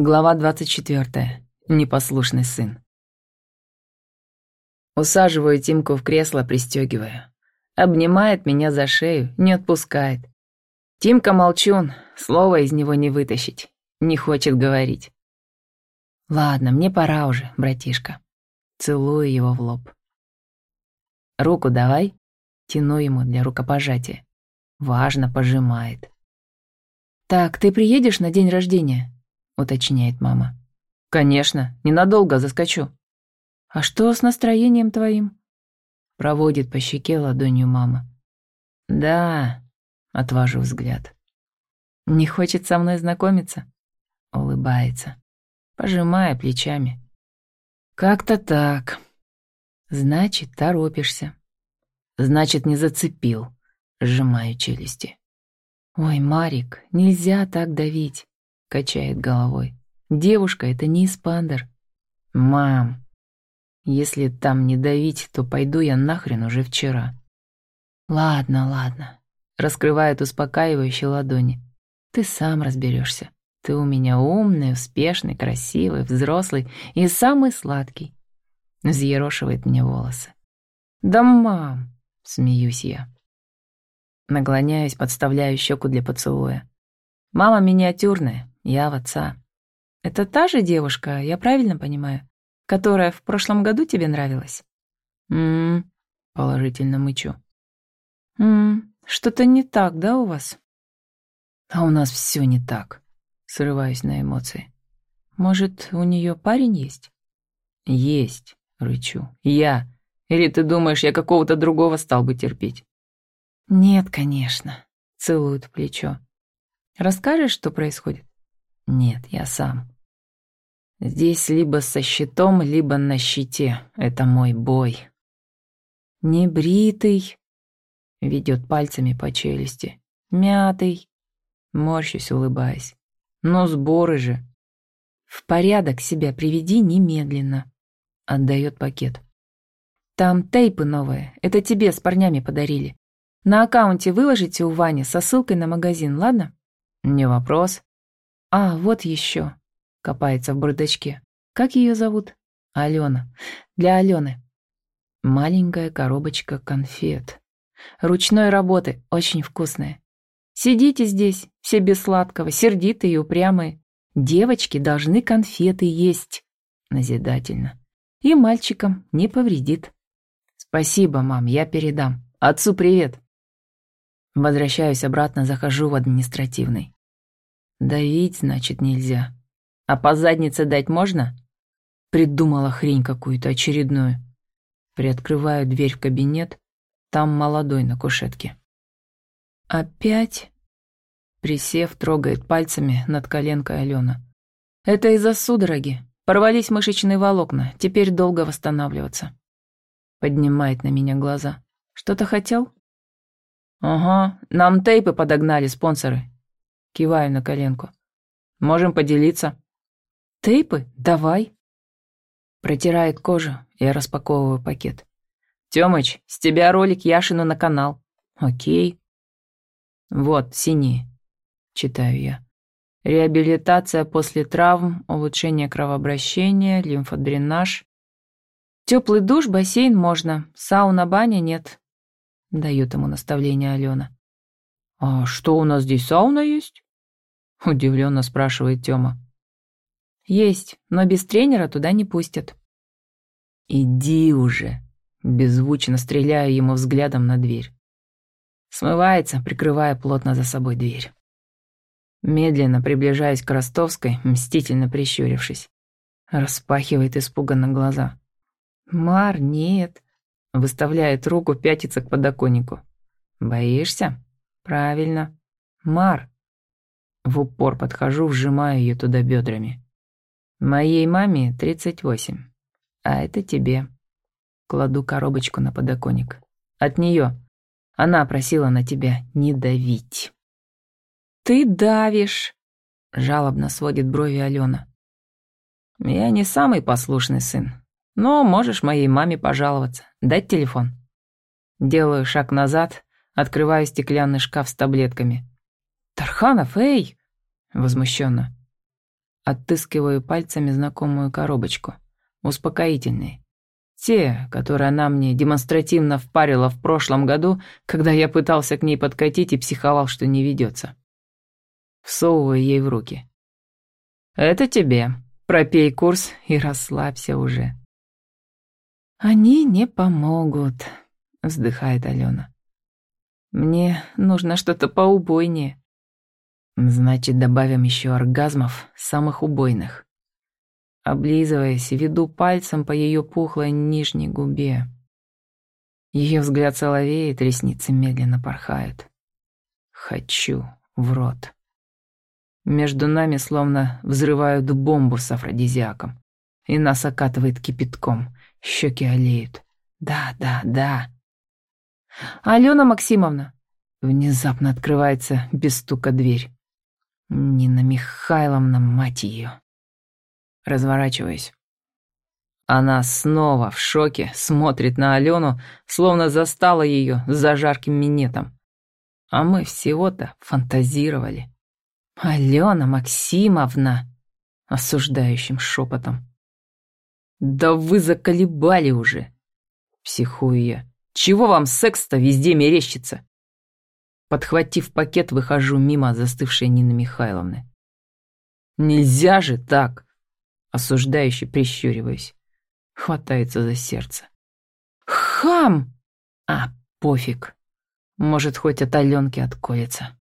Глава 24. Непослушный сын. Усаживаю Тимку в кресло, пристегиваю. Обнимает меня за шею, не отпускает. Тимка молчун, слова из него не вытащить. Не хочет говорить. Ладно, мне пора уже, братишка. Целую его в лоб. Руку давай. Тяну ему для рукопожатия. Важно, пожимает. Так, ты приедешь на день рождения? Уточняет мама. Конечно, ненадолго заскочу. А что с настроением твоим? Проводит по щеке ладонью мама. Да, отвожу взгляд. Не хочет со мной знакомиться? Улыбается, пожимая плечами. Как-то так. Значит, торопишься. Значит, не зацепил. Сжимаю челюсти. Ой, Марик, нельзя так давить. Качает головой. Девушка — это не испандер. Мам, если там не давить, то пойду я нахрен уже вчера. Ладно, ладно. Раскрывает успокаивающие ладони. Ты сам разберешься. Ты у меня умный, успешный, красивый, взрослый и самый сладкий. Взъерошивает мне волосы. Да, мам, смеюсь я. Наклоняюсь, подставляю щеку для поцелуя. Мама миниатюрная, я в отца. Это та же девушка, я правильно понимаю, которая в прошлом году тебе нравилась? Мм, положительно мычу. Мм, что-то не так, да, у вас? А у нас все не так. Срываюсь на эмоции. Может, у нее парень есть? Есть, рычу. Я. Или ты думаешь, я какого-то другого стал бы терпеть? Нет, конечно. Целует плечо. Расскажешь, что происходит? Нет, я сам. Здесь либо со щитом, либо на щите. Это мой бой. Небритый. Ведет пальцами по челюсти. Мятый. Морщусь, улыбаясь. Но сборы же. В порядок себя приведи немедленно. Отдает пакет. Там тейпы новые. Это тебе с парнями подарили. На аккаунте выложите у Вани со ссылкой на магазин, ладно? Не вопрос. А, вот еще. Копается в бардачке. Как ее зовут? Алена. Для Алены. Маленькая коробочка конфет. Ручной работы, очень вкусная. Сидите здесь, все без сладкого, сердитые и упрямые. Девочки должны конфеты есть. Назидательно. И мальчикам не повредит. Спасибо, мам, я передам. Отцу привет. Возвращаюсь обратно, захожу в административный. Давить, значит, нельзя. А по заднице дать можно? Придумала хрень какую-то очередную. Приоткрываю дверь в кабинет. Там молодой на кушетке. Опять? Присев, трогает пальцами над коленкой Алена. Это из-за судороги. Порвались мышечные волокна. Теперь долго восстанавливаться. Поднимает на меня глаза. Что-то хотел? Ага, нам тейпы подогнали спонсоры. Киваю на коленку. Можем поделиться. Тейпы? Давай. Протирает кожу, я распаковываю пакет. Тёмыч, с тебя ролик Яшину на канал. Окей. Вот, синий. Читаю я. Реабилитация после травм, улучшение кровообращения, лимфодренаж. Теплый душ, бассейн можно, сауна, баня нет. Дает ему наставление Алена. «А что, у нас здесь сауна есть?» Удивленно спрашивает Тёма. «Есть, но без тренера туда не пустят». «Иди уже!» Беззвучно стреляю ему взглядом на дверь. Смывается, прикрывая плотно за собой дверь. Медленно приближаясь к Ростовской, мстительно прищурившись. Распахивает испуганно глаза. «Мар, нет!» Выставляет руку, пятится к подоконнику. «Боишься?» «Правильно. Мар!» В упор подхожу, вжимаю ее туда бедрами. «Моей маме 38, а это тебе». Кладу коробочку на подоконник. «От нее. Она просила на тебя не давить». «Ты давишь!» — жалобно сводит брови Алена. «Я не самый послушный сын, но можешь моей маме пожаловаться. Дать телефон?» Делаю шаг назад, открываю стеклянный шкаф с таблетками. «Тарханов, эй!» — возмущенно. Отыскиваю пальцами знакомую коробочку. Успокоительные. Те, которые она мне демонстративно впарила в прошлом году, когда я пытался к ней подкатить и психовал, что не ведется. Всовываю ей в руки. «Это тебе. Пропей курс и расслабься уже». «Они не помогут», — вздыхает Алена. «Мне нужно что-то поубойнее». Значит, добавим еще оргазмов, самых убойных. Облизываясь, веду пальцем по ее пухлой нижней губе. Ее взгляд соловеет, ресницы медленно порхают. Хочу в рот. Между нами словно взрывают бомбу с афродизиаком. И нас окатывает кипятком. Щеки олеют. Да, да, да. Алена Максимовна. Внезапно открывается без стука дверь. Нина Михайловна, мать ее. Разворачиваюсь. Она снова в шоке смотрит на Алену, словно застала ее за жарким минетом. А мы всего-то фантазировали. «Алена Максимовна!» осуждающим шепотом. «Да вы заколебали уже!» Психую я. «Чего вам секс-то везде мерещится?» Подхватив пакет, выхожу мимо застывшей Нины Михайловны. «Нельзя же так!» Осуждающе прищуриваюсь. Хватается за сердце. «Хам!» «А, пофиг. Может, хоть от Аленки отколется».